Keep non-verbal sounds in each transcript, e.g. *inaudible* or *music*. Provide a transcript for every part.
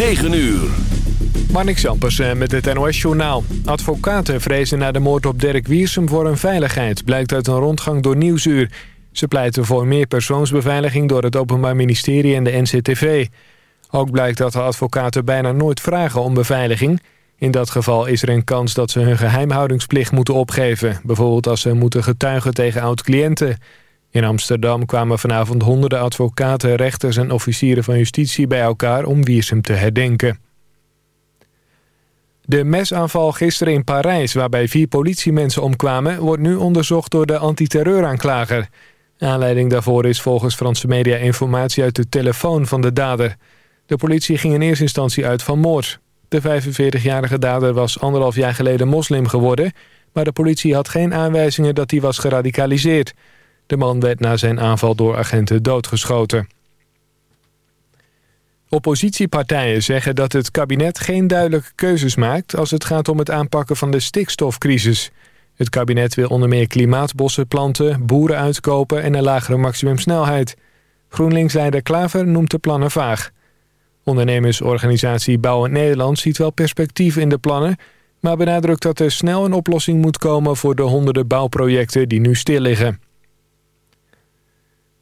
9 uur. Marnik Sampers met het NOS-journaal. Advocaten vrezen naar de moord op Dirk Wiersum voor hun veiligheid... blijkt uit een rondgang door Nieuwsuur. Ze pleiten voor meer persoonsbeveiliging door het Openbaar Ministerie en de NCTV. Ook blijkt dat de advocaten bijna nooit vragen om beveiliging. In dat geval is er een kans dat ze hun geheimhoudingsplicht moeten opgeven. Bijvoorbeeld als ze moeten getuigen tegen oud-cliënten... In Amsterdam kwamen vanavond honderden advocaten, rechters en officieren van justitie bij elkaar om Wiersum te herdenken. De mesaanval gisteren in Parijs, waarbij vier politiemensen omkwamen... wordt nu onderzocht door de antiterreuraanklager. Aanleiding daarvoor is volgens Franse media informatie uit de telefoon van de dader. De politie ging in eerste instantie uit van moord. De 45-jarige dader was anderhalf jaar geleden moslim geworden... maar de politie had geen aanwijzingen dat hij was geradicaliseerd... De man werd na zijn aanval door agenten doodgeschoten. Oppositiepartijen zeggen dat het kabinet geen duidelijke keuzes maakt... als het gaat om het aanpakken van de stikstofcrisis. Het kabinet wil onder meer klimaatbossen planten, boeren uitkopen... en een lagere maximumsnelheid. GroenLinks-leider Klaver noemt de plannen vaag. Ondernemersorganisatie Bouwen Nederland ziet wel perspectief in de plannen... maar benadrukt dat er snel een oplossing moet komen... voor de honderden bouwprojecten die nu stil liggen.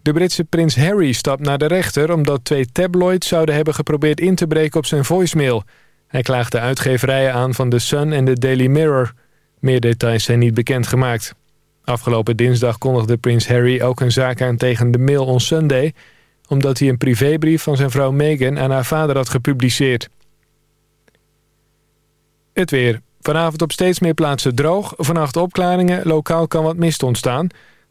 De Britse prins Harry stapt naar de rechter... omdat twee tabloids zouden hebben geprobeerd in te breken op zijn voicemail. Hij klaagde uitgeverijen aan van The Sun en de Daily Mirror. Meer details zijn niet bekendgemaakt. Afgelopen dinsdag kondigde prins Harry ook een zaak aan tegen de Mail on Sunday... omdat hij een privébrief van zijn vrouw Meghan aan haar vader had gepubliceerd. Het weer. Vanavond op steeds meer plaatsen droog. Vannacht opklaringen, lokaal kan wat mist ontstaan...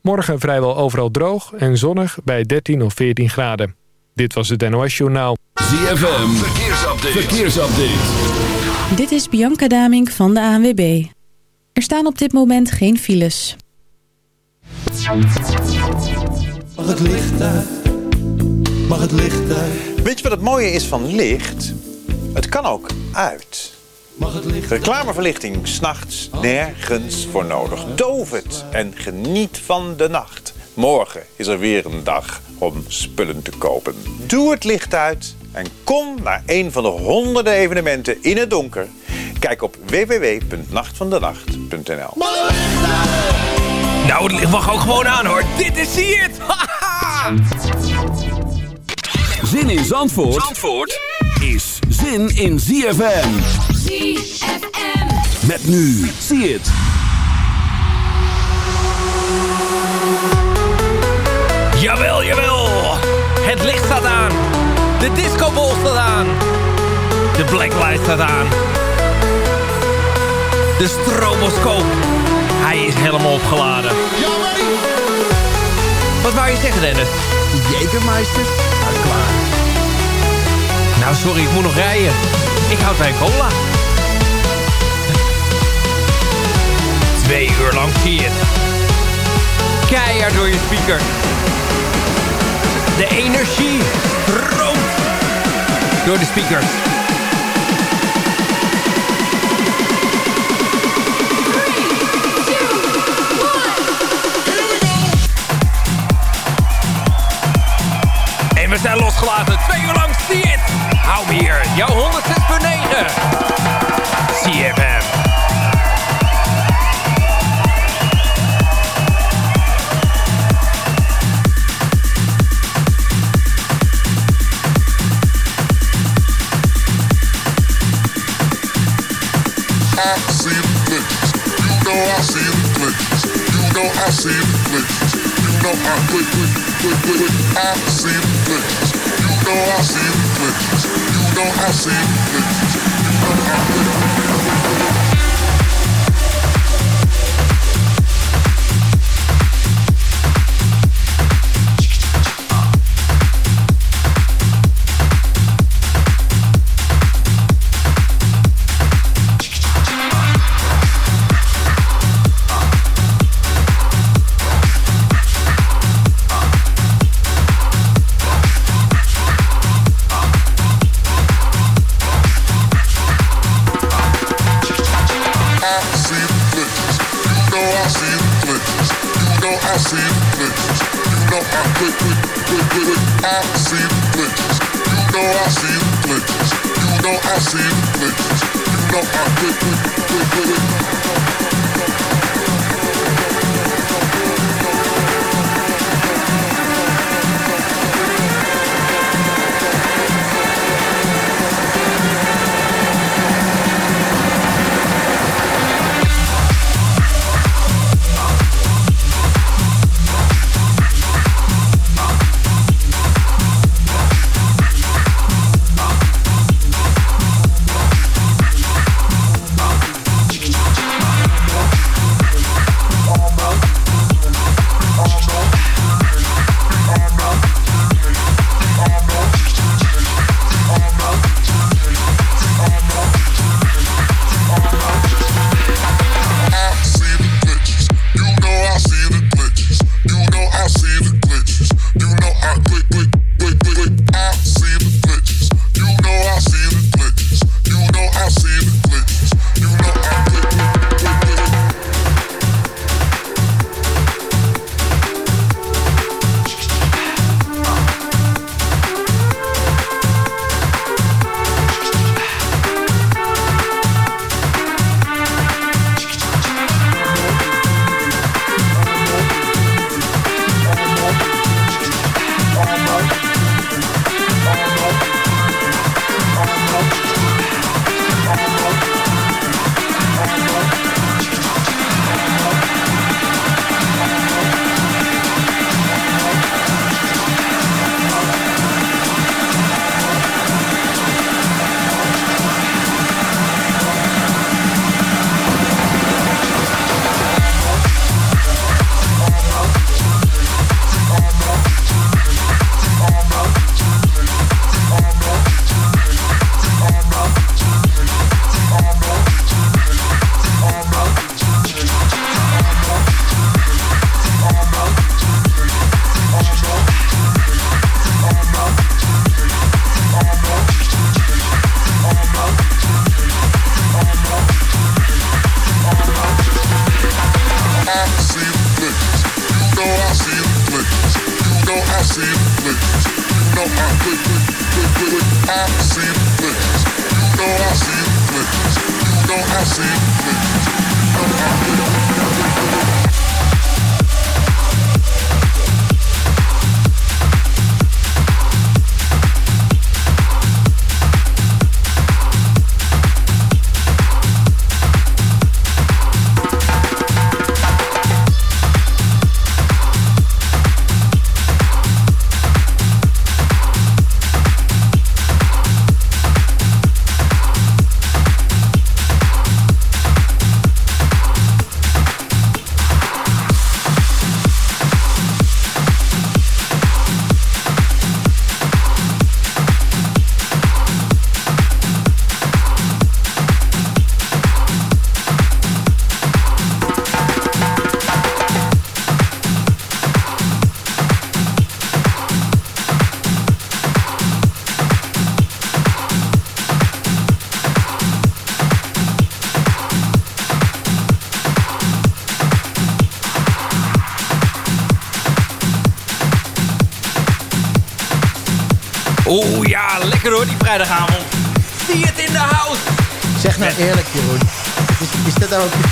Morgen vrijwel overal droog en zonnig bij 13 of 14 graden. Dit was het NOS Journaal. ZFM, verkeersupdate. verkeersupdate. Dit is Bianca Damink van de ANWB. Er staan op dit moment geen files. Mag het licht uit? Mag het licht uit? Weet je wat het mooie is van licht? Het kan ook uit. Reclameverlichting, s'nachts nergens voor nodig. Doof het en geniet van de nacht. Morgen is er weer een dag om spullen te kopen. Doe het licht uit en kom naar een van de honderden evenementen in het donker. Kijk op www.nachtvandenacht.nl Nou, het licht mag ook gewoon aan hoor. Dit is See It! Zin in Zandvoort, Zandvoort is zin in ZFM. ZFM. Met nu, zie het. Jawel, jawel. Het licht staat aan. De discobol staat aan. De blacklight staat aan. De stroboscoop. Hij is helemaal opgeladen. Wat wou je zeggen, Dennis? Jekermeister? Nou, sorry, ik moet nog rijden. Ik houd bij cola. Twee uur lang zie je het. Keihard door je speaker. De energie stroomt door de speakers. En we zijn losgelaten. Twee uur lang je het. Hou me hier. Jouw 106.9. CFM. I see the glitches. You know I see the glitches. You know I see the glitches. You know I glitch, glitch, glitch, glitch. I see the glitches. You know I see know I see the I see the glitches.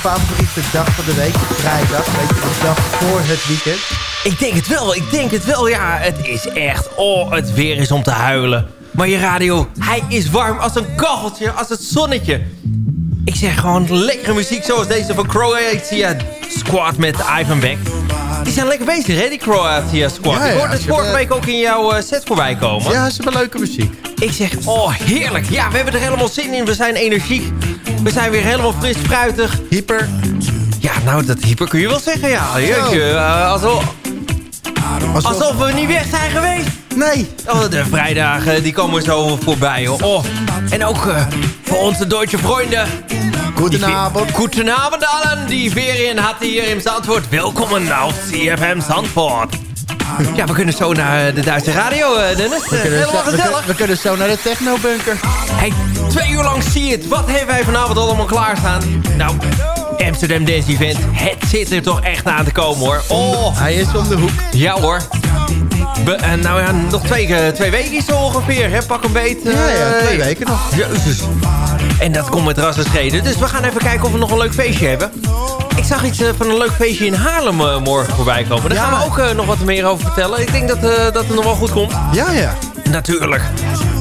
Favoriete dag van de week? De vrijdag, weet je, de dag voor het weekend? Ik denk het wel, ik denk het wel. Ja, het is echt... Oh, het weer is om te huilen. Maar je radio, hij is warm als een kacheltje, als het zonnetje. Ik zeg gewoon lekkere muziek zoals deze van Croatia Squad met Ivan Beck. Die zijn lekker bezig, hè, die Croatia Squad. Ja, ja, ik hoorde het vorige week ook in jouw eh, set voorbij komen. Ja, ze hebben leuke muziek. Ik zeg, oh heerlijk. Ja, we hebben er helemaal zin in. We zijn energiek. We zijn weer helemaal fris, fruitig. Hyper. Ja, nou, dat hyper kun je wel zeggen, ja. Jeetje, eh, alsof, alsof we niet weg zijn geweest. Nee. Oh, de vrijdagen, die komen zo voorbij, hoor. Oh, en ook eh, voor onze Duitse vrienden. Goedenavond. Goedenavond allen. Die Ferien had hier in Zandvoort. Welkom auf CFM Zandvoort. Ja, we kunnen zo naar de Duitse radio, eh, Dennis. Eh, We kunnen, Helemaal we, gezellig. kunnen, we kunnen zo naar de technobunker. Hey, twee uur lang zie je het. Wat hebben wij vanavond allemaal klaarstaan? Nou, Amsterdam Dance Event. Het zit er toch echt aan te komen hoor. Oh, Hij is om de hoek. ja hoor. Be- en nou ja, nog twee, eh, twee weken zo ongeveer, hè? Pak een beet. Ja, ja, eh, twee weken nog. Jezus. En dat komt met ras en schreden. Dus we gaan even kijken of we nog een leuk feestje hebben. Ik zag iets eh, van een leuk feestje in Haarlem eh, morgen voorbij komen. Daar Ja. gaan we ook eh, nog wat meer over vertellen. Ik denk dat, eh, dat het nog wel goed komt. Ja, ja. Natuurlijk.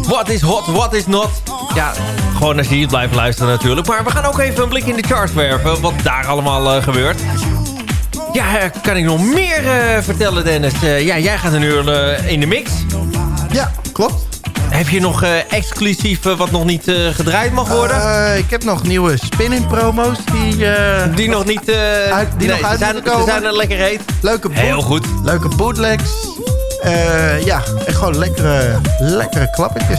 Wat is hot, wat is not? Ja, gewoon als je hier blijft luisteren natuurlijk. Maar we gaan ook even een blik in de charts werpen. Wat daar allemaal eh, gebeurt. Ja, eh, kan ik nog meer eh, vertellen, Dennis? Ja, jij gaat een uur in de mix. Ja, klopt. Heb je nog exclusief wat nog niet gedraaid mag worden? Ik heb nog nieuwe spinning promo's die... die nog niet... uit- die nog uit zijn, zijn er lekker heet. leuke boot- Heel goed. Leuke bootlegs. Eh, ja, en gewoon lekkere, lekkere klappertjes.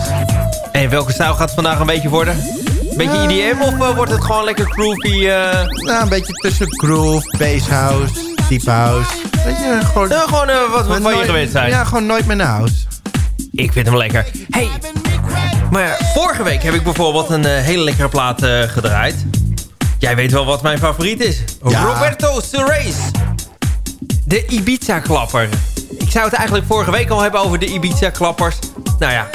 En welke stijl gaat het vandaag een beetje worden? Beetje EDM of eh, wordt het gewoon lekker groovy? eh? Nou, een beetje tussen groove, bass house, deep house. Weet je, gewoon... Nou, gewoon eh, wat we van je gewend zijn. Ja, gewoon nooit meer naar house. Ik vind hem lekker. Hey, maar vorige week heb ik bijvoorbeeld een eh, hele lekkere plaat eh, gedraaid. Jij weet wel wat mijn favoriet is. Ja. Roberto Ceres. De Ibiza-klapper. Ik zou het eigenlijk vorige week al hebben over de Ibiza-klappers. Nou ja,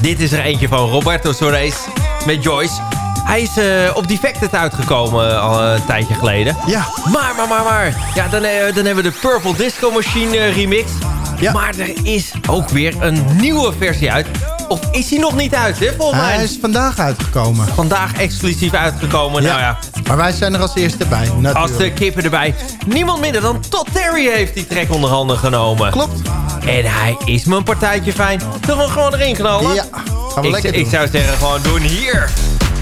dit is er eentje van Roberto Ceres met Joyce. Hij is eh, op Defected uitgekomen al een tijdje geleden. Ja. Maar, maar, maar, maar. Ja, dan, eh, dan hebben we de Purple Disco Machine eh, remix. Ja. Maar er is ook weer een nieuwe versie uit. Of is hij nog niet uit, hè? Volgens mij Hij is vandaag uitgekomen. vandaag exclusief uitgekomen. Nou ja, Maar wij zijn er als eerste bij, natuurlijk. als de kippen erbij. Niemand minder dan Todd Terry heeft die track onder handen genomen. Klopt. En hij is een partijtje fijn. Zullen we gewoon erin knallen? Ja, gaan we ik, lekker ik zou zeggen gewoon doen hier.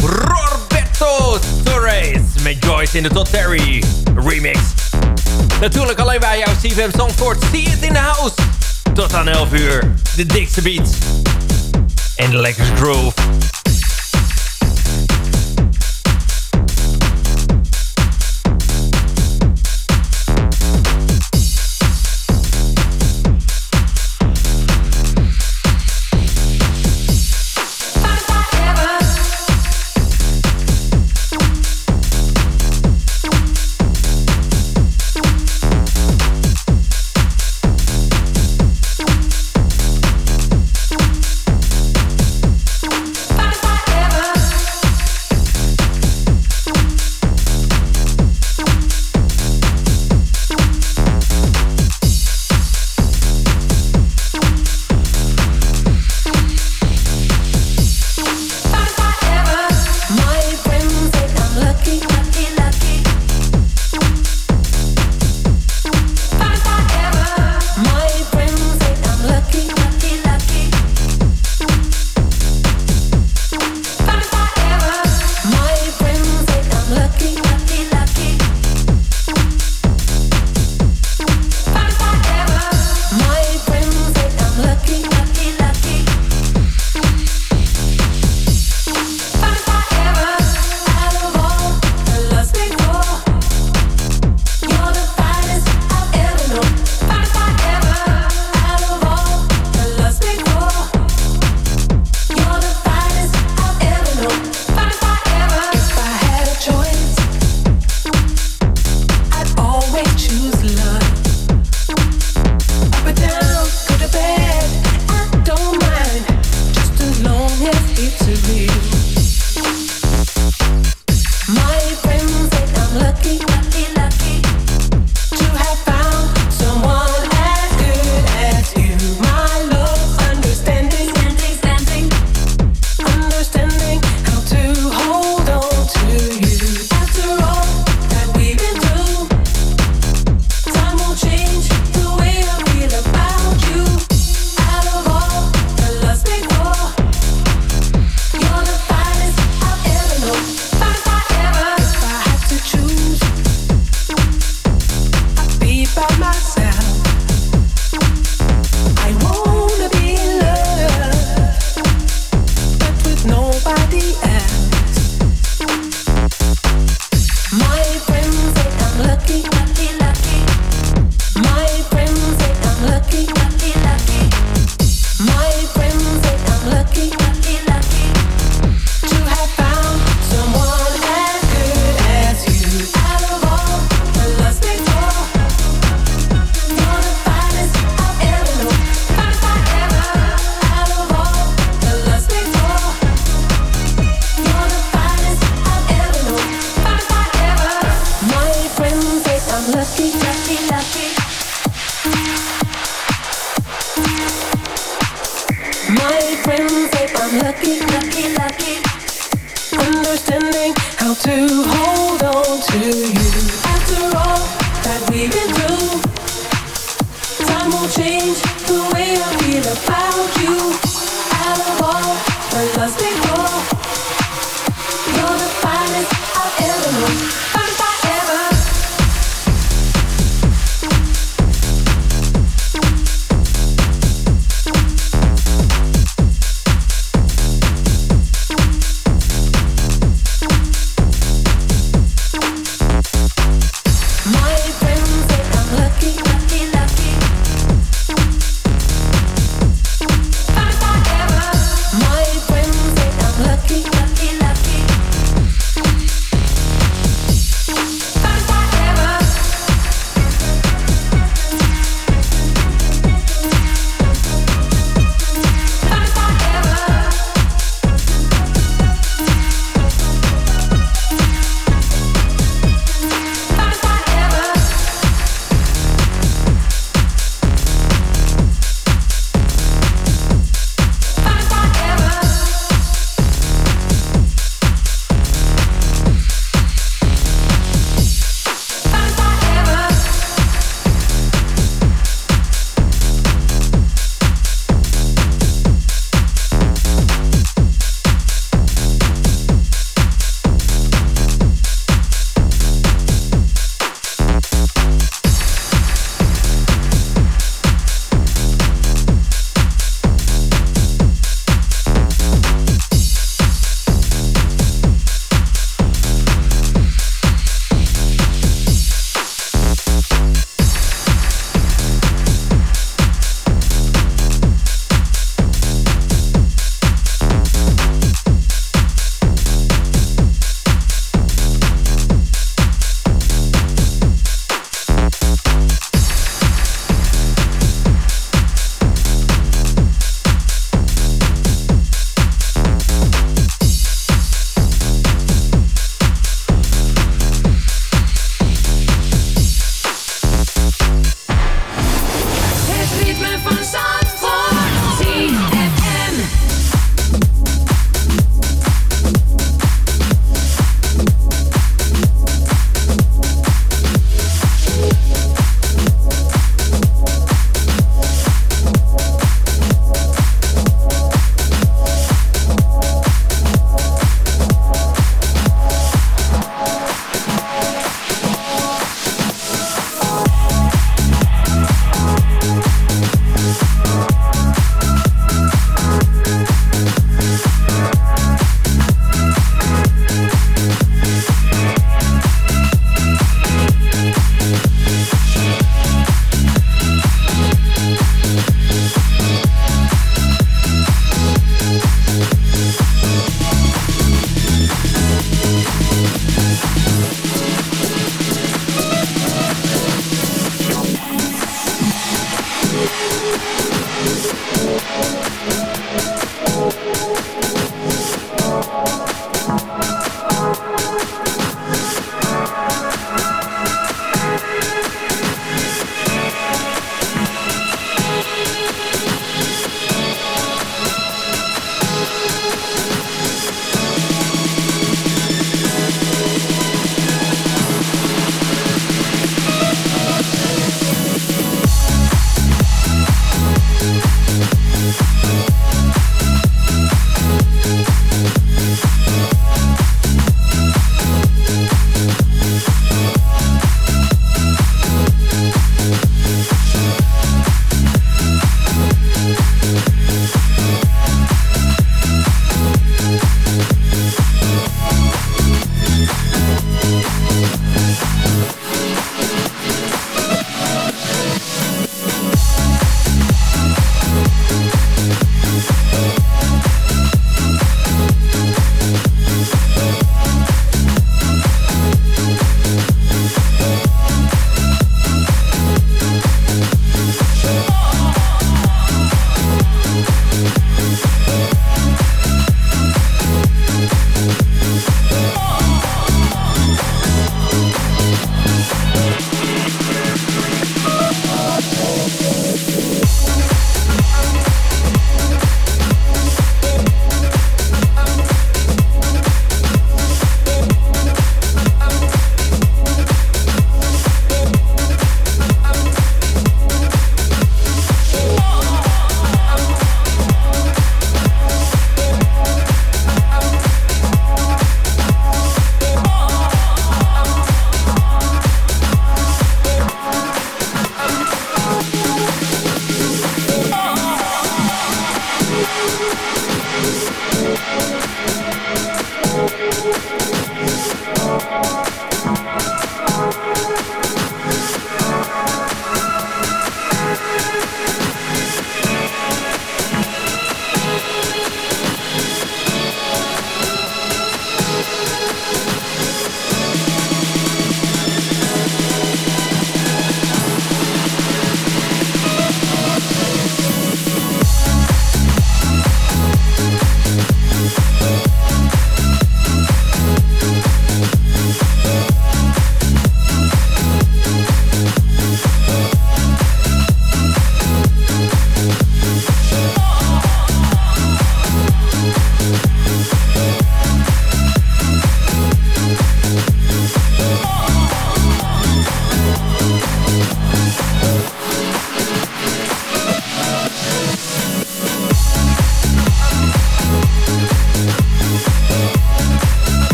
Roberto Torres met Joyce in de Todd Terry remix. Natuurlijk alleen bij jouw CFM Zandvoort. See it in the house. Tot aan 11 uur. De dikste beats. En de lekkerste groove.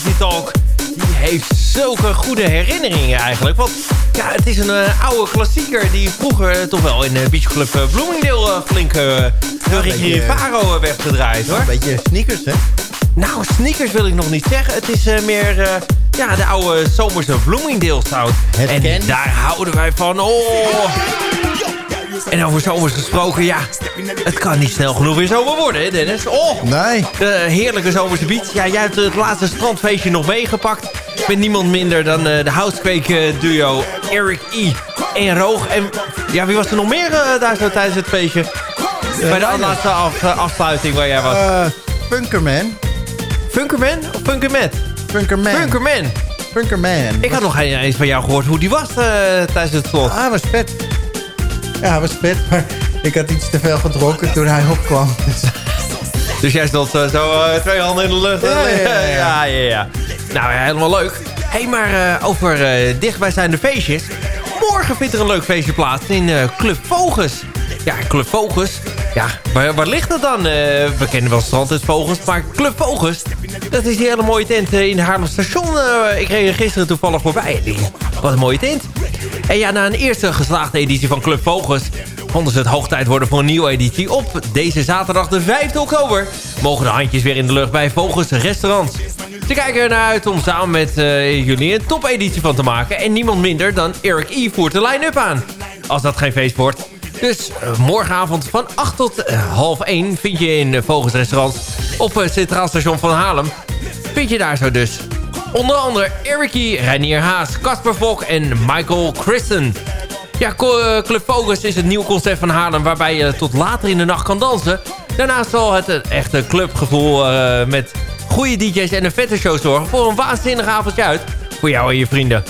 Crazy Talk. Die heeft zulke goede herinneringen eigenlijk. Want ja, het is een eh, oude klassieker die vroeger eh, toch wel in uh, Beach Club eh, Bloomingdale eh, flink eh, eh, Rivaro werd gedraaid hoor. Een beetje sneakers, hè? Nou, sneakers wil ik nog niet zeggen. Het is eh, meer eh, ja, de oude zomerse Bloomingdale sound. Het en ken. daar houden wij van. Oh. En over zomers gesproken, ja. Het kan niet snel genoeg weer zomer worden, hè Dennis? Oh, Nee. de heerlijke zomerse beat. Ja, jij hebt het laatste strandfeestje nog meegepakt. Met niemand minder dan eh, de housequake duo Eric E. en Roog. En ja, wie was er nog meer eh, daar zo tijdens het feestje? Bij de laatste af- eh, afsluiting waar jij was. Eh, Funkerman. Funkerman of Funkermet? Funkerman. Funkerman. Funkerman. Ik had nog geen eens van jou gehoord hoe die was eh, tijdens het slot. Ah, was vet. Ja, was vet, maar ik had iets te veel gedronken toen hij opkwam. Dus, Dus jij stond eh, zo eh, twee handen in de lucht. Ja, ja, ja. ja. *laughs* Nou ja, helemaal leuk. Hé, hey, maar eh, over eh, dichtbijzijnde feestjes. Morgen vindt er een leuk feestje plaats in Club Vogels. Ja, Club Vogels. Ja, waar, waar ligt dat dan? We kennen wel Strandtent Vogels, maar Club Vogels... dat is die hele mooie tent in Haarlem Station. Ik reed er gisteren toevallig voorbij. Wat een mooie tent. En ja, na een eerste geslaagde editie van Club Vogels... vonden ze het hoog tijd worden voor een nieuwe editie. Op deze zaterdag de 5 oktober... mogen de handjes weer in de lucht bij Vogels Restaurant. Ze kijken er naar uit om samen met eh, jullie een topeditie van te maken. En niemand minder dan Eric E. voert de line-up aan. Als dat geen feest wordt. Dus eh, morgenavond van 8 tot eh, half 1 vind je in Vogels Restaurant... op het Centraal Station van Haarlem. Vind je daar zo dus. Onder andere Eric E., Reinier Haas, Casper Vok en Michael Christen. Ja, eh, Club Focus is het nieuwe concept van Haarlem... waarbij je tot later in de nacht kan dansen. Daarnaast zal het een echte clubgevoel eh, met goede DJ's en een vette show zorgen... voor een waanzinnig avondje uit voor jou en je vrienden.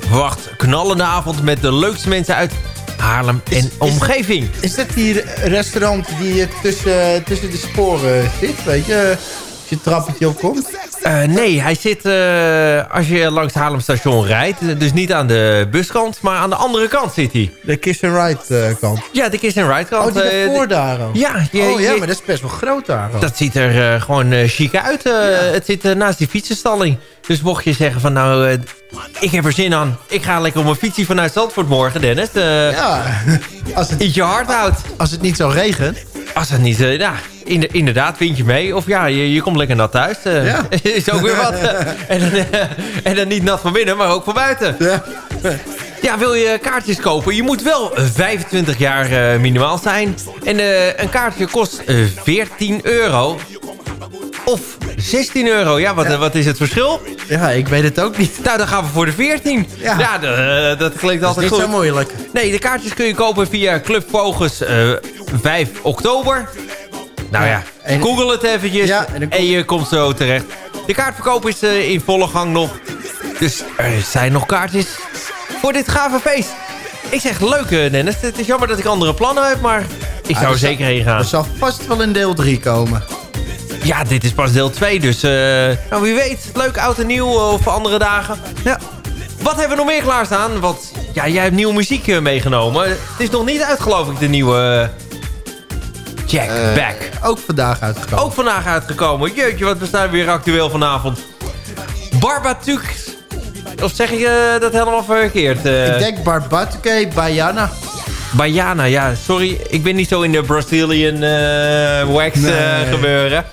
Verwacht knallende avond met de leukste mensen uit Haarlem en omgeving. is dat die restaurant die eh, tussen, tussen de sporen zit, weet je? Als je trappetje opkomt. Eh, nee, hij zit eh, als je langs het Haarlem station rijdt. Dus niet aan de buskant, maar aan de andere kant zit hij. De Kiss and Ride eh, kant. Ja, de Kiss and Ride kant. Oh, die eh, de- daar ook. Ja, je- oh ja, je- maar dat is best wel groot daar. ook. Dat ziet er eh, gewoon eh, chic uit. eh, Het zit eh, naast die fietsenstalling. Dus mocht je zeggen van nou, eh, ik heb er zin aan. Ik ga lekker op mijn fietsie vanuit Zandvoort morgen, Dennis. Eh Ja, *laughs* als het, je hart out. als het niet zo regent. Als het niet, ja, inde- inderdaad, vind je mee. Of ja, je, je komt lekker nat thuis. eh, Ja. *laughs* is ook weer wat. *laughs* en, dan, eh, en dan niet nat van binnen, maar ook van buiten. Ja. Ja, wil je kaartjes kopen? Je moet wel eh, 25 jaar minimaal zijn. En een kaartje kost eh, 14 euro. Of 16 euro. Ja, wat, eh, wat is het verschil? ja, ik weet het ook niet. Nou, dan gaan we voor de 14. Ja, Ja. de- eh, dat klinkt Dat is altijd niet goed. zo moeilijk. Nee, de kaartjes kun je kopen via Club Vogels eh 5 oktober. Nou ja, en- google het eventjes Ja, en je komt zo terecht. De kaartverkoop is eh, in volle gang nog. Dus er zijn nog kaartjes voor dit gave feest. Ik zeg leuk eh, Dennis. Het is jammer dat ik andere plannen heb, maar ik zou er er zeker heen gaan. Er zal vast wel in deel 3 komen. Ja, dit is pas deel 2, dus eh, nou, wie weet. Leuk oud en nieuw eh, of andere dagen. Ja. Wat hebben we nog meer klaarstaan? Want ja, jij hebt nieuwe muziek eh, meegenomen. Het is nog niet uit, geloof ik, de nieuwe Jack Back. Ook vandaag uitgekomen. Ook vandaag uitgekomen. Jeetje, wat we staan weer actueel vanavond. Barbatuk. Of zeg eh, dat helemaal verkeerd? Ik denk Barbatuke, Bayana. Bajana, ja, sorry. Ik ben niet zo in de Brazilian eh, wax eh, Nee. gebeuren.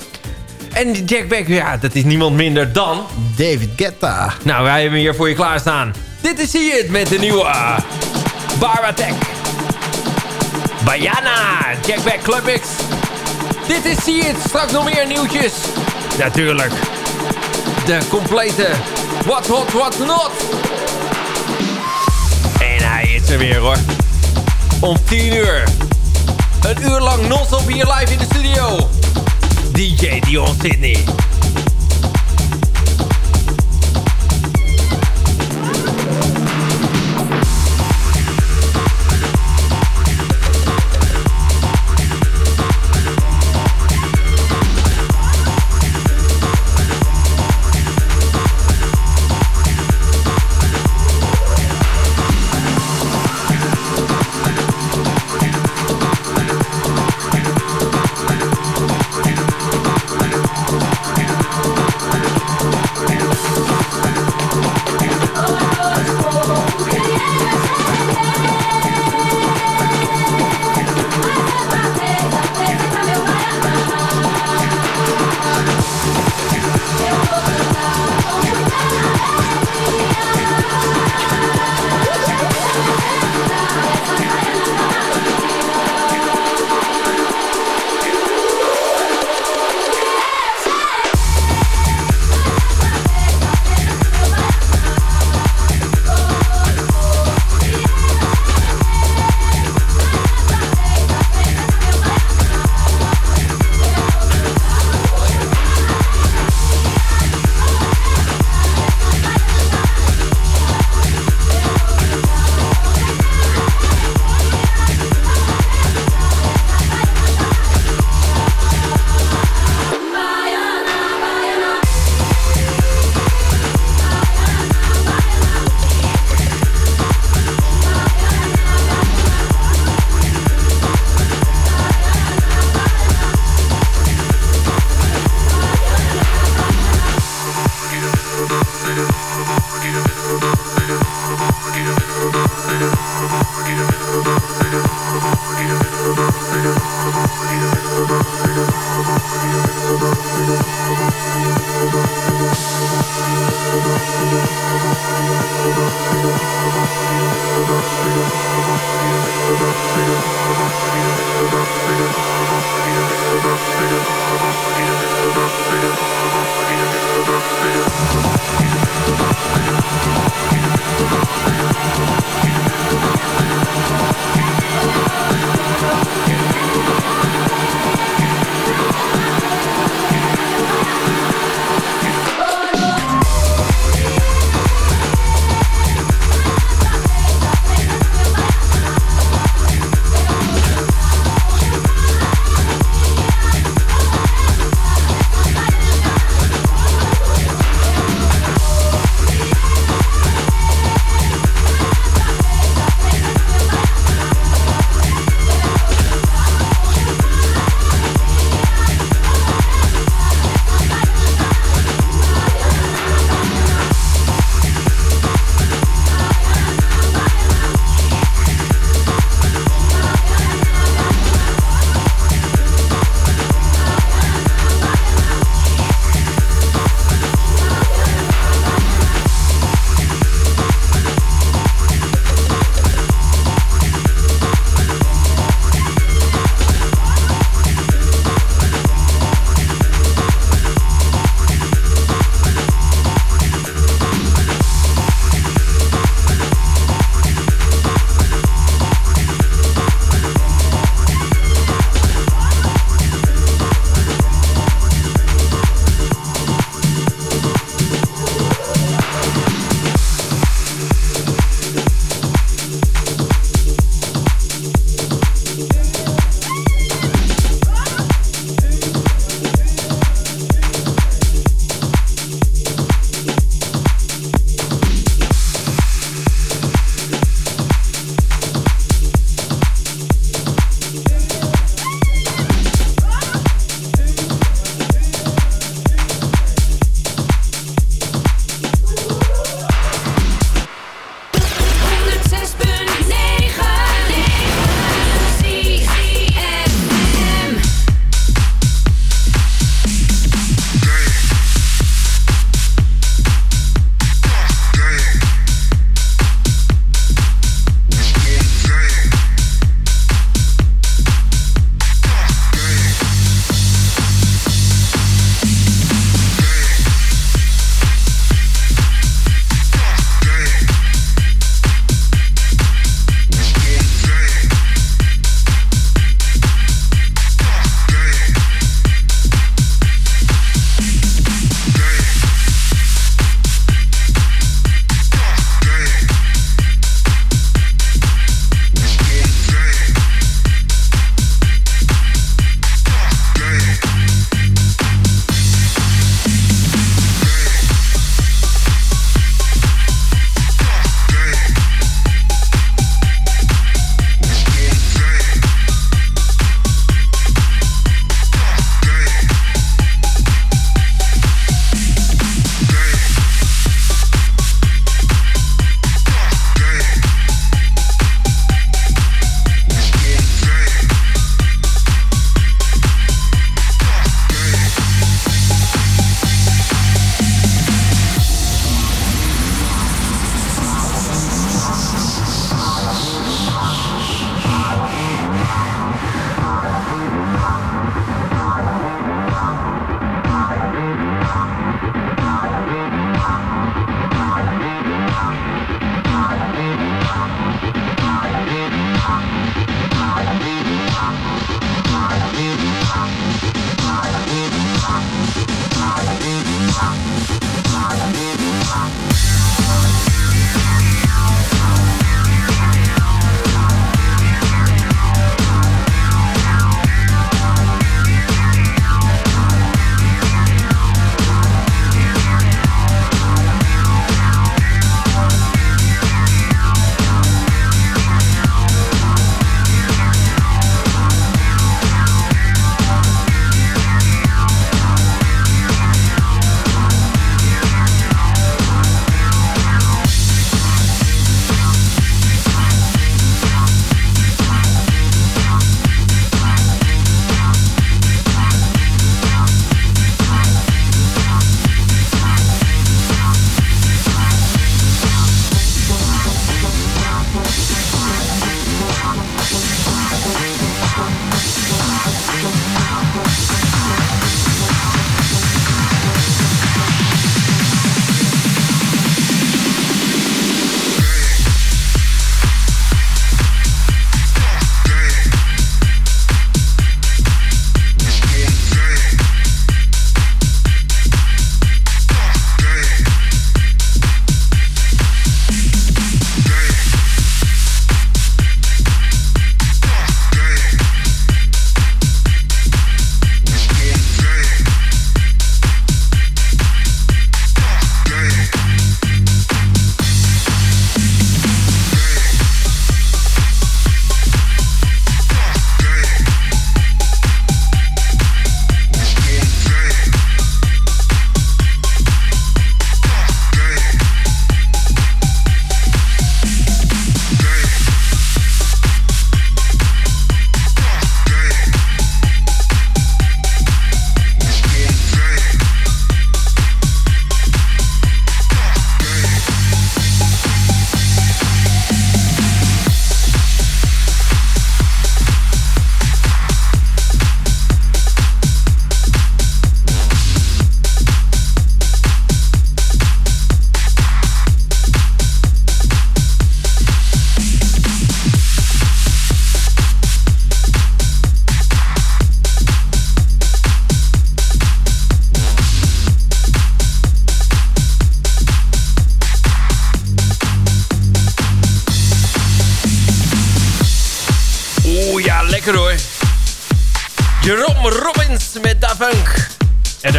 En Jack Beck, ja, dat is niemand minder dan... David Guetta. Nou, wij hebben hier voor je klaarstaan. Dit is hier het met de nieuwe uh, Barbatek. Bajana, Jack Beck Club X. Dit is It. Straks nog meer nieuwtjes. Natuurlijk. De complete What Hot, What Not. En hij is er weer hoor. Om 10 uur. Een uur lang non-stop hier live in de studio. DJ Dion Sydney.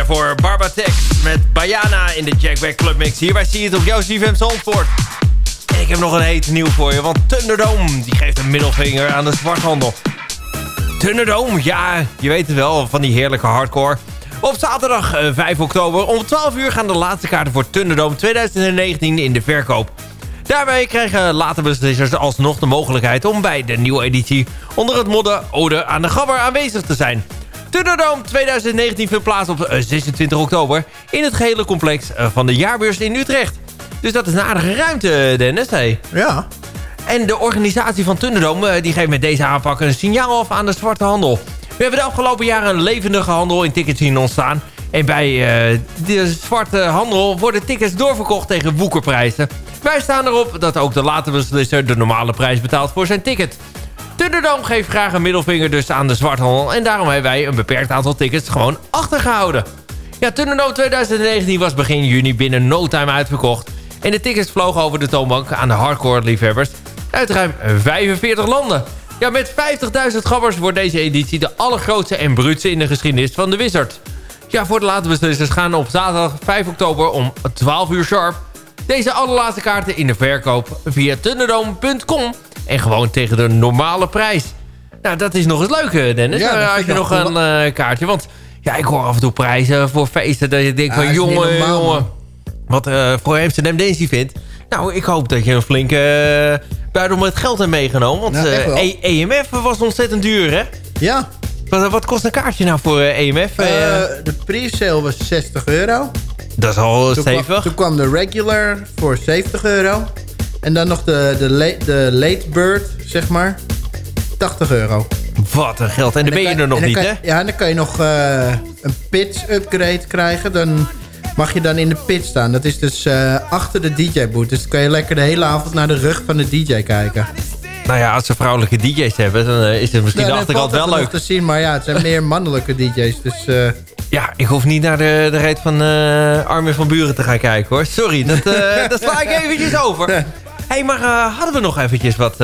Daarvoor Barbatex met Bayana in de Jackback Club Mix. Hierbij zie je het op jouw CFM Zandvoort. Ik heb nog een heet nieuw voor je, want Thunderdome die geeft een middelvinger aan de zwarthandel. Thunderdome, ja, je weet het wel, van die heerlijke hardcore. Op zaterdag 5 eh, oktober om 12 uur gaan de laatste kaarten voor Thunderdome 2019 in de verkoop. Daarbij krijgen later beslissers alsnog de mogelijkheid om bij de nieuwe editie onder het modder Ode aan de Gabber aanwezig te zijn. Thunderdome 2019 vindt plaats op 26 eh, oktober in het gehele complex eh, van de jaarbeurs in Utrecht. Dus dat is een aardige ruimte, Dennis. Hey. Ja. En de organisatie van Thunderdome eh, die geeft met deze aanpak een signaal af aan de zwarte handel. We hebben de afgelopen jaren een levendige handel in tickets zien ontstaan. En bij uh, de zwarte handel worden tickets doorverkocht tegen woekerprijzen. Wij staan erop dat ook de late beslisser de normale prijs betaalt voor zijn ticket. Thunderdome geeft graag een middelvinger dus aan de zwarthandel. En daarom hebben wij een beperkt aantal tickets gewoon achtergehouden. Ja, Thunderdome 2019 was begin juni binnen no time uitverkocht. En de tickets vlogen over de toonbank aan de hardcore liefhebbers uit ruim 45 landen. Ja, met 50.000 gabbers wordt deze editie de allergrootste en bruutste in de geschiedenis van de Wizard. Ja, voor de late beslissers gaan op zaterdag 5 oktober om 12 uur sharp... deze allerlaatste kaarten in de verkoop via thunderdome.com... en gewoon tegen de normale prijs. Nou, dat is nog eens leuk, Dennis. Ja, uh, als je nog een uh, kaartje... want ja, ik hoor af en toe prijzen voor feesten... dat je denkt van, jongen, jongen... wat uh, voor Amsterdam Daisy vindt... Nou, ik hoop dat je een flinke uh, buidel met geld hebt meegenomen. Want nou, uh, EMF was ontzettend duur, hè? Ja. Wat, wat kost een kaartje nou voor EMF? de pre-sale was 60 euro. Dat is al toen stevig. Kwam, toen kwam de regular voor 70 euro. En dan nog de, de, late, de late bird, zeg maar. 80 euro. Wat een geld. En, dan ben je er nog niet, hè? Ja, en dan kan je nog een pitch upgrade krijgen. Dan mag je dan in de pit staan. Dat is dus uh, achter de DJ-boot. Dus dan kan je lekker de hele avond naar de rug van de DJ kijken. Nou ja, als ze vrouwelijke DJ's hebben, dan uh, is het misschien ja, de achterkant wel leuk. te zien, maar ja, het zijn meer mannelijke DJ's. Dus, uh... Ja, ik hoef niet naar de, de reet van Armin van Buren te gaan kijken hoor. Sorry, dat, dat sla ik eventjes over. *laughs* Hé, hey, maar hadden we nog eventjes wat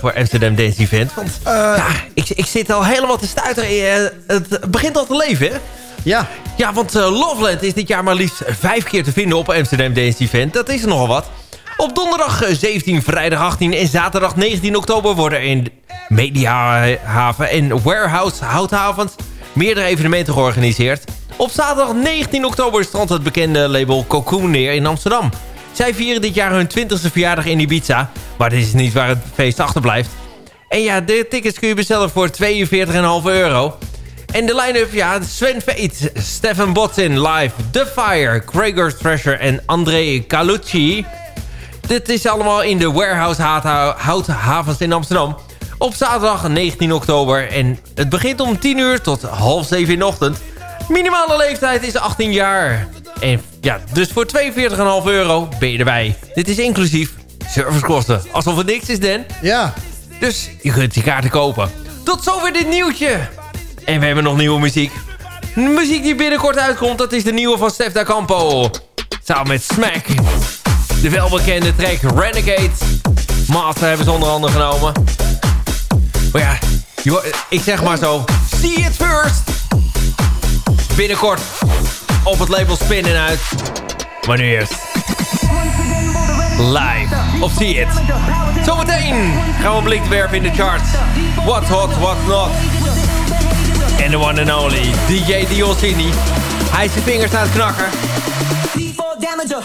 voor Amsterdam Dance Event? Want ja, ik, ik zit al helemaal te stuiteren. het begint al te leven, hè? Ja. Ja, want Loveland is dit jaar maar liefst vijf keer te vinden op Amsterdam Dance Event. Dat is er nogal wat. Op donderdag 17, eh, vrijdag 18 en zaterdag 19 oktober worden in Mediahaven en Warehouse Houthavens meerdere evenementen georganiseerd. Op zaterdag 19 oktober strandt het bekende label Cocoon neer in Amsterdam. Zij vieren dit jaar hun 20ste verjaardag in Ibiza, maar dit is niet waar het feest achterblijft. En ja, de tickets kun je bestellen voor 42,5 euro. En de line-up, ja, Sven Veit, Stefan Botzin live, The Fire, Gregor Thrasher en André Calucci. Dit is allemaal in de Warehouse Houthavens in Amsterdam. Op zaterdag 19 oktober. En het begint om 10 uur tot half 7 in de ochtend. Minimale leeftijd is 18 jaar. En ja, dus voor 42,5 euro ben je erbij. Dit is inclusief servicekosten. Alsof het niks is, Dan. Ja. Dus je kunt die kaarten kopen. Tot zover dit nieuwtje. En we hebben nog nieuwe muziek. muziek die binnenkort uitkomt, dat is de nieuwe van Stef da Campo. Samen met Smack. De welbekende track Renegade. Master hebben ze onder andere genomen. Maar ja, ik zeg maar zo. See it first. Binnenkort op het label Spinnen uit. Maar nu eerst. Live. Of See It. Zometeen gaan we een blik werpen in de charts. What's hot, what's not. En de one and only DJ Diosini. Hij is zijn vingers aan het knakken.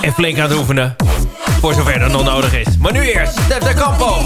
En flink aan het oefenen. Voor zover dat nog nodig is. Maar nu eerst, de Campo.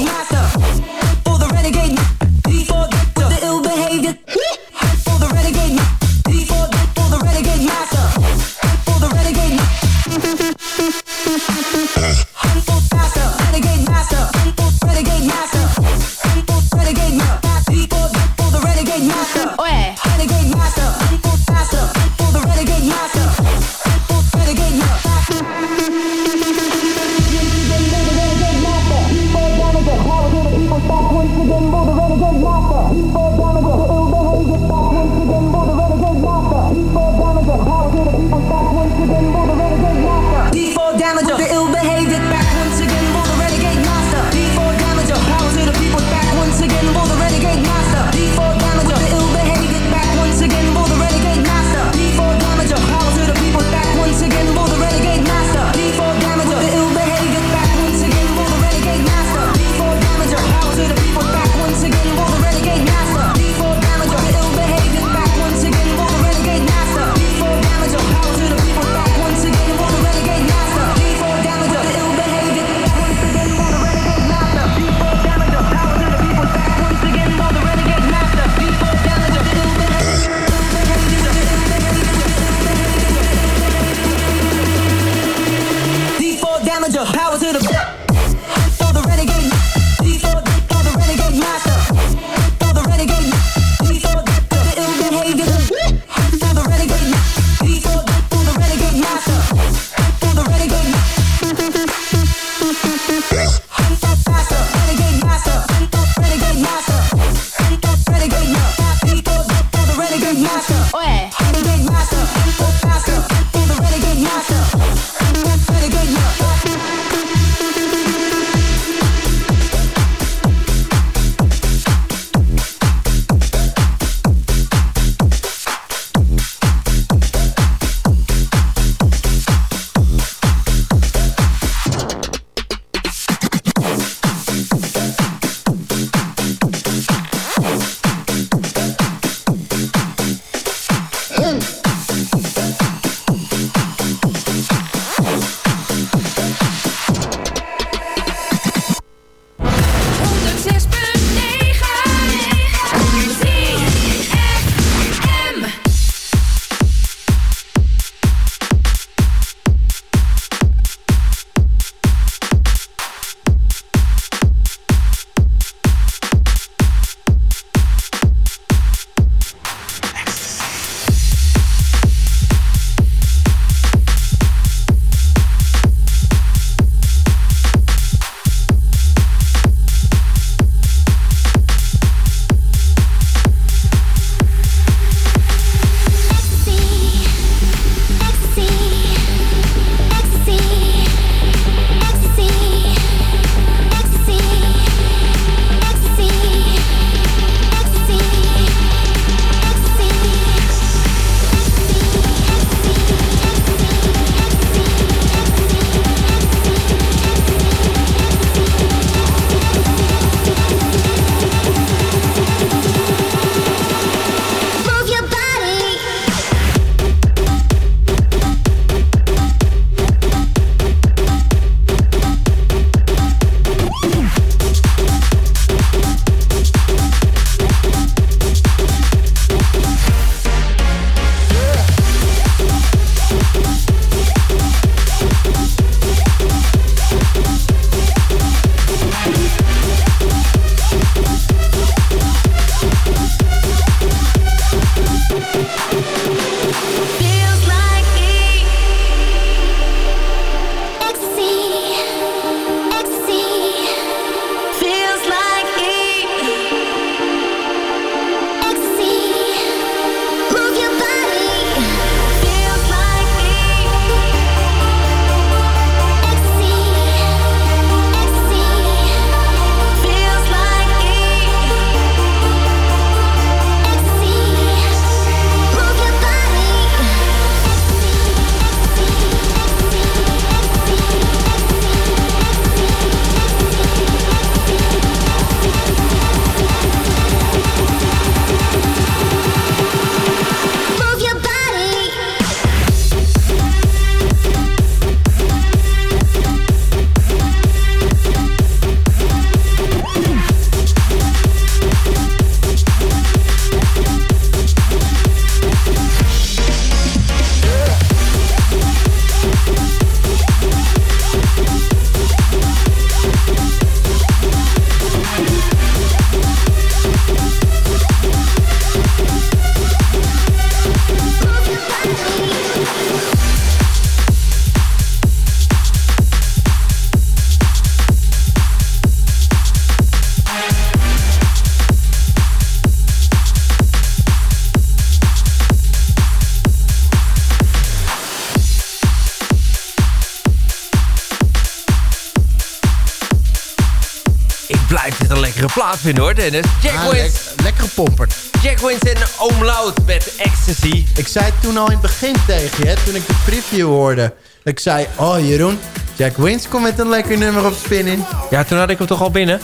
Plaat vinden hoor, Dennis. Jack Ah, Wins. lek- lekker gepomperd. Jack Wins en Oom Loud met Ecstasy. Ik zei het toen al in het begin tegen je, hè, toen ik de preview hoorde. Ik zei, oh Jeroen, Jack Wins komt met een lekker nummer op spin in. Ja, toen had ik hem toch al binnen?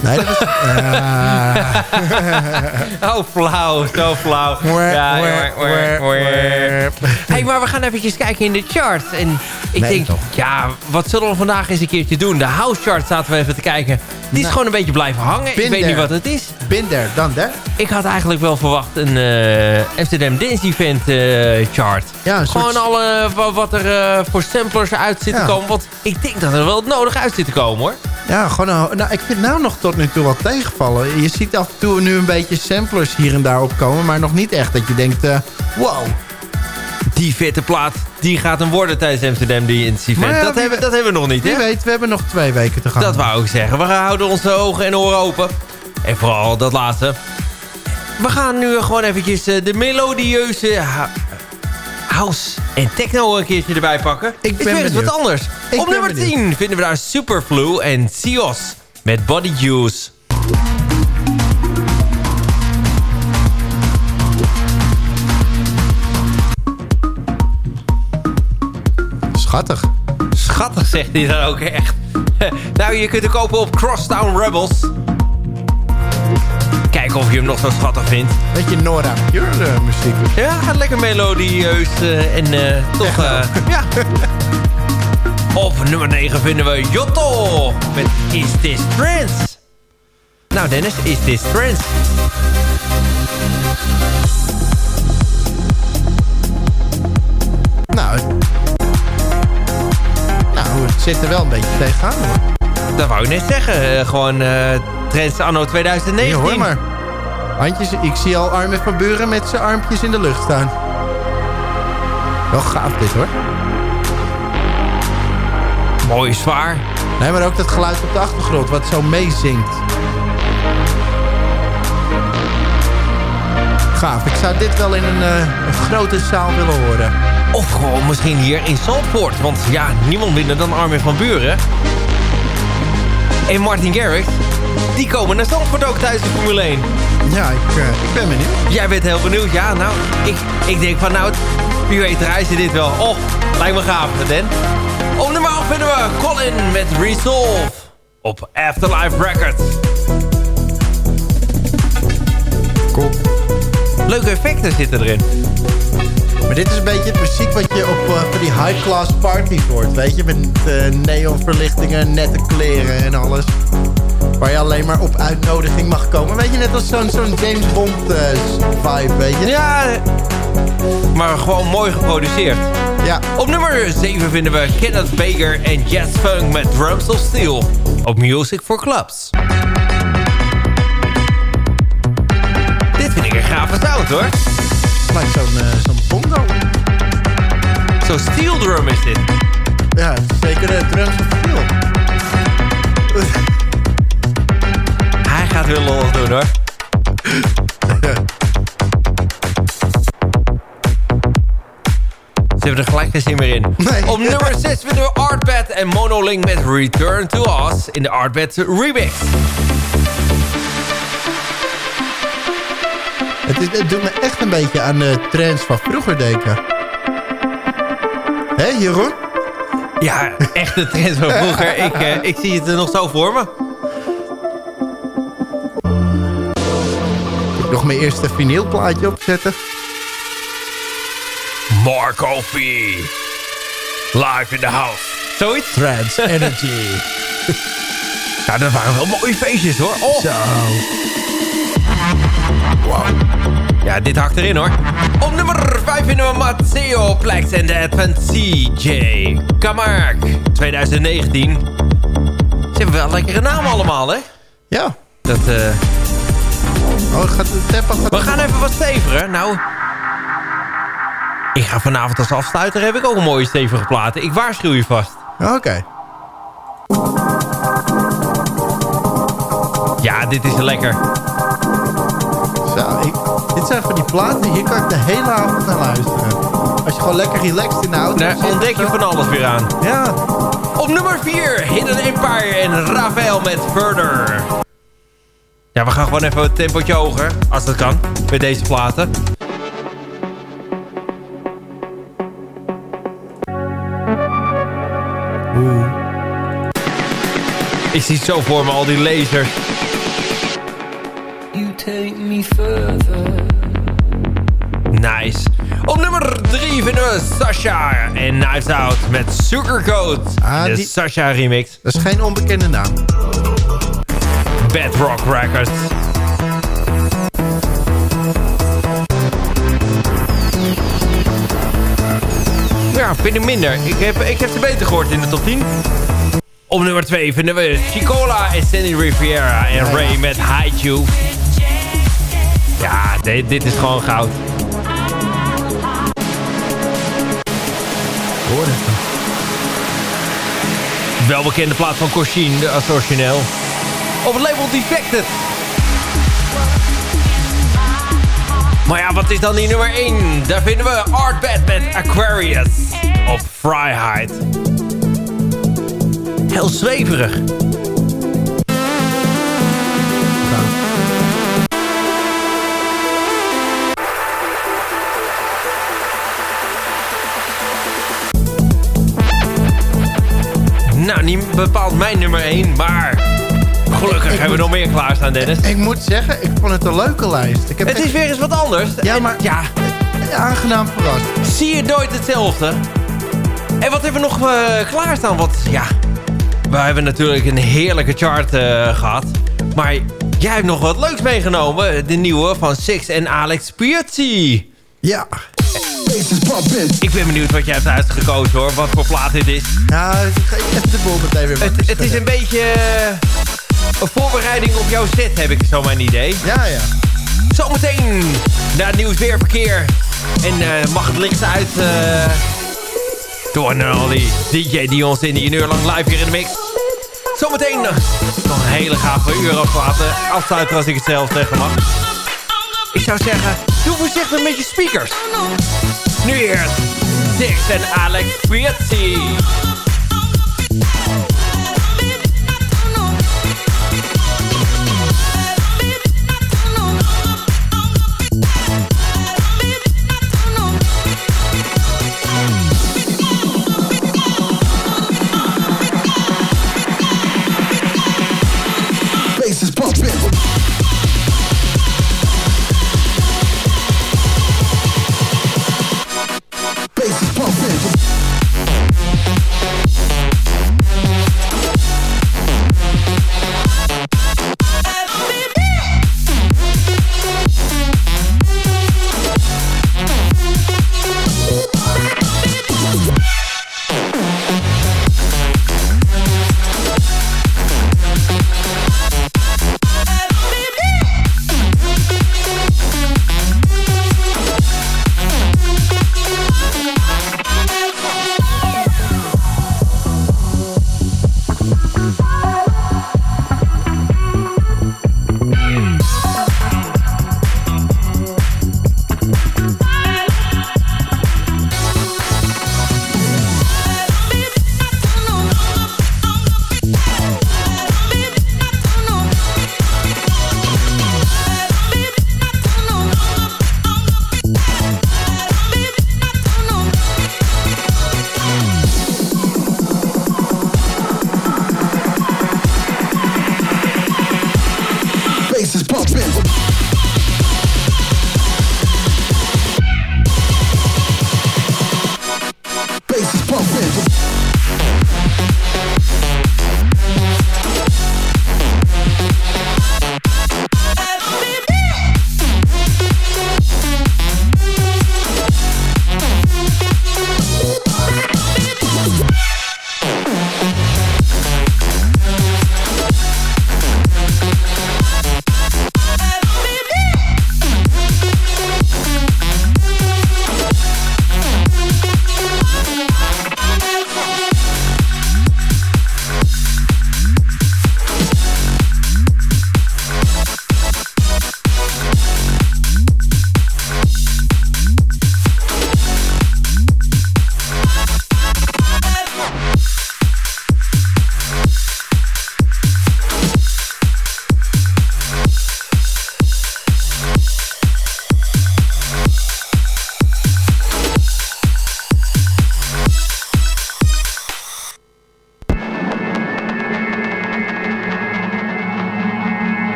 Nee, dat. Ah. *laughs* Oh, flauw. Zo flauw. Ja, hey, maar we gaan eventjes kijken in de chart. En ik Nee, denk, toch? ja, wat zullen we vandaag eens een keertje doen? De house chart zaten we even te kijken. Die is Nou, gewoon een beetje blijven hangen. Ik weet niet wat het is. Bin there, dan there. Ik had eigenlijk wel verwacht een eh, Amsterdam Dance Event eh, chart. Ja, soort- Gewoon alle wa- wat er eh, voor samplers uit zit te Ja. komen. Want ik denk dat er wel nodig uit zit te komen hoor. Ja, gewoon een, nou, ik vind nou nog tot nu toe wel tegenvallen. Je ziet af en toe nu een beetje samplers hier en daar opkomen, maar nog niet echt dat je denkt, eh, wow. Die vette plaat, die gaat hem worden tijdens Amsterdam Dance Event. Maar ja, dat, hebben, dat hebben we nog niet hè? Weet, we hebben nog twee weken te gaan. Dat wou ik zeggen. We houden onze ogen en oren open. En vooral dat laatste. We gaan nu gewoon eventjes eh, de melodieuze house en techno een keertje erbij pakken. Ik ben weer eens wat anders. Ik Op ben nummer benieuwd. 10 vinden we daar Superflu en Sios met Body Juice. Schattig. Schattig zegt hij dan ook echt. *laughs* nou, je kunt hem kopen op Crosstown Rebels. Kijken of je hem nog zo schattig vindt. Beetje Nora Pure eh, muziek. Ja, lekker melodieus eh, en eh, toch... ja. *laughs* Op nummer 9 vinden we Jotto met Is This Trance? Nou Dennis, Is This Trance? Nou, nou, het zit er wel een beetje tegenaan hoor. Dat wou ik net zeggen. gewoon eh Trends anno 2019. Ja, hoor maar. Handjes, ik zie al Armin van Buren met zijn armpjes in de lucht staan. Wel gaaf dit hoor. Mooi zwaar. Nee, maar ook dat geluid op de achtergrond wat zo meezingt. Gaaf. Ik zou dit wel in een, eh, een grote zaal willen horen. Of gewoon misschien hier in Zandvoort. Want ja, niemand minder dan Armin van Buren. En Martin Garrix. Die komen naar Zandvoort ook tijdens de Formule 1. Ja, ik, eh, ik ben benieuwd. Jij bent heel benieuwd. Ja, nou, ik, ik denk van nou, wie weet ze dit wel. Oh, lijkt me gaaf, Den. Op nummer 8 vinden we Colin met Resolve. Op Afterlife Records. Cool. Leuke effecten zitten erin. Maar dit is een beetje het muziek wat je op van die high-class parties hoort. Weet je, met eh, neonverlichtingen, nette kleren en alles. Waar je alleen maar op uitnodiging mag komen. Weet je, net als zo'n zo'n James Bond eh, vibe, weet je. Ja, maar gewoon mooi geproduceerd. Ja. Op nummer 7 vinden we Kenneth Baker en Jazz Funk met Drums of Steel. Op Music for Clubs. Dit vind ik een gave sound hoor. Lijkt zo'n eh, zo'n bongo. Zo'n steel drum is dit. Ja, zeker uh, drums of steel. Hij gaat weer lollig doen hoor. Ze hebben er gelijk geen zin meer in. Nee. Op nummer 6 vinden we Artbed en Monolink met Return to Us in de Artbed remix. Het, is, het doet me echt een beetje aan de trends van vroeger denken. Hé, Jeroen? Ja, echt de trend van vroeger. Ik, eh, ik zie het er nog zo voor me. Nog mijn eerste vinylplaatje opzetten. Marco V. Live in the house. Zoiets? Trans Energy. *laughs* Ja, dat waren wel mooie feestjes hoor. Oh. Zo. Ja, dit hakt erin hoor. Op nummer 5 vinden we Matteo Plex en de van CJ Camargue 2019. Ze hebben wel lekkere namen allemaal hè? Ja. Dat, eh, Oh, gaat de tempo gaat... we gaan even wat steviger. Nou, ik ga vanavond als afsluiter heb ik ook een mooie stevige platen. Ik waarschuw je vast. Oké. Ja, dit is lekker. Zo, ik, dit zijn van die platen, hier kan ik de hele avond naar luisteren. Als je gewoon lekker relaxed in de auto Daar zit ontdek je van alles weer aan. Ja. Op nummer 4, Hidden Empire en Rafael met Further. Ja, we gaan gewoon even het tempootje hoger, als dat kan, bij deze platen. Oeh. Ik zie het zo voor me, al die lasers. Me further. Nice. Op nummer 3 vinden we Sasha en Knives Out met Sugarcoat. Ah, de die- Sasha remix. Dat is geen onbekende naam. Bedrock Records. Ja, vind ik minder. Ik heb, ik heb ze beter gehoord in de top 10. Op nummer 2 vinden we Chicola en Sandy Riviera en Ray met Hide You. Ja, dit, dit is gewoon goud. Hoor. Welbekende plaat van Coshin, de als origineel. Op het label Defected. Maar ja, wat is dan die nummer 1? Daar vinden we Artbed met Aquarius. Op Fryheid. Heel zweverig. Bepaald mijn nummer 1, maar gelukkig ik hebben we nog meer klaarstaan, Dennis. Ik moet zeggen, ik vond het een leuke lijst. Ik heb Het echt is weer eens wat anders. Ja, En maar- ja, aangenaam verrast. zie je nooit hetzelfde. En wat hebben we nog eh, klaarstaan? Want ja, we hebben natuurlijk een heerlijke chart eh, gehad. Maar jij hebt nog wat leuks meegenomen. De nieuwe van Six en Alex Piazzi. Ja. Ik ben benieuwd wat jij hebt uitgekozen hoor. Wat voor plaat dit is. Ja, ik ga even de meteen weer Het, het is een beetje eh, een voorbereiding op jouw set, heb ik zo mijn idee. Ja, ja. Zometeen naar het nieuws weerverkeer. En eh, mag het licht uit eh door Nolly. DJ Dion Cindy een uur lang live hier in de mix. Zometeen nog een hele gave Europlaten. Afsluiten als ik het zelf zeggen mag. Ik zou zeggen, doe voorzichtig met je speakers. Nu eerst Six en Alex Piazzi.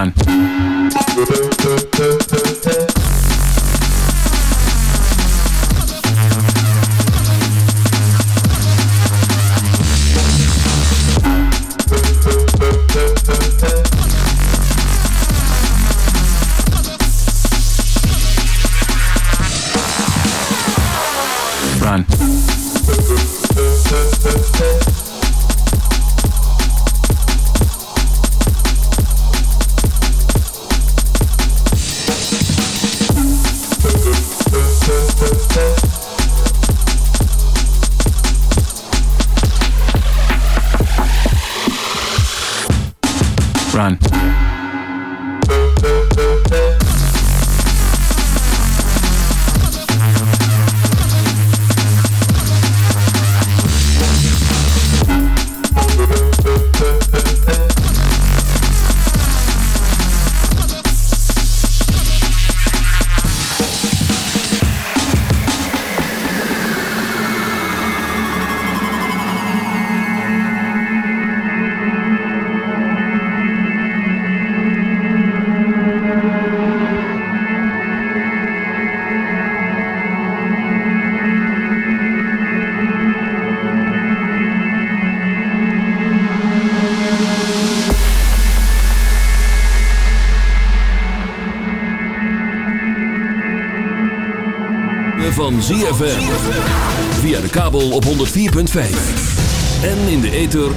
Run.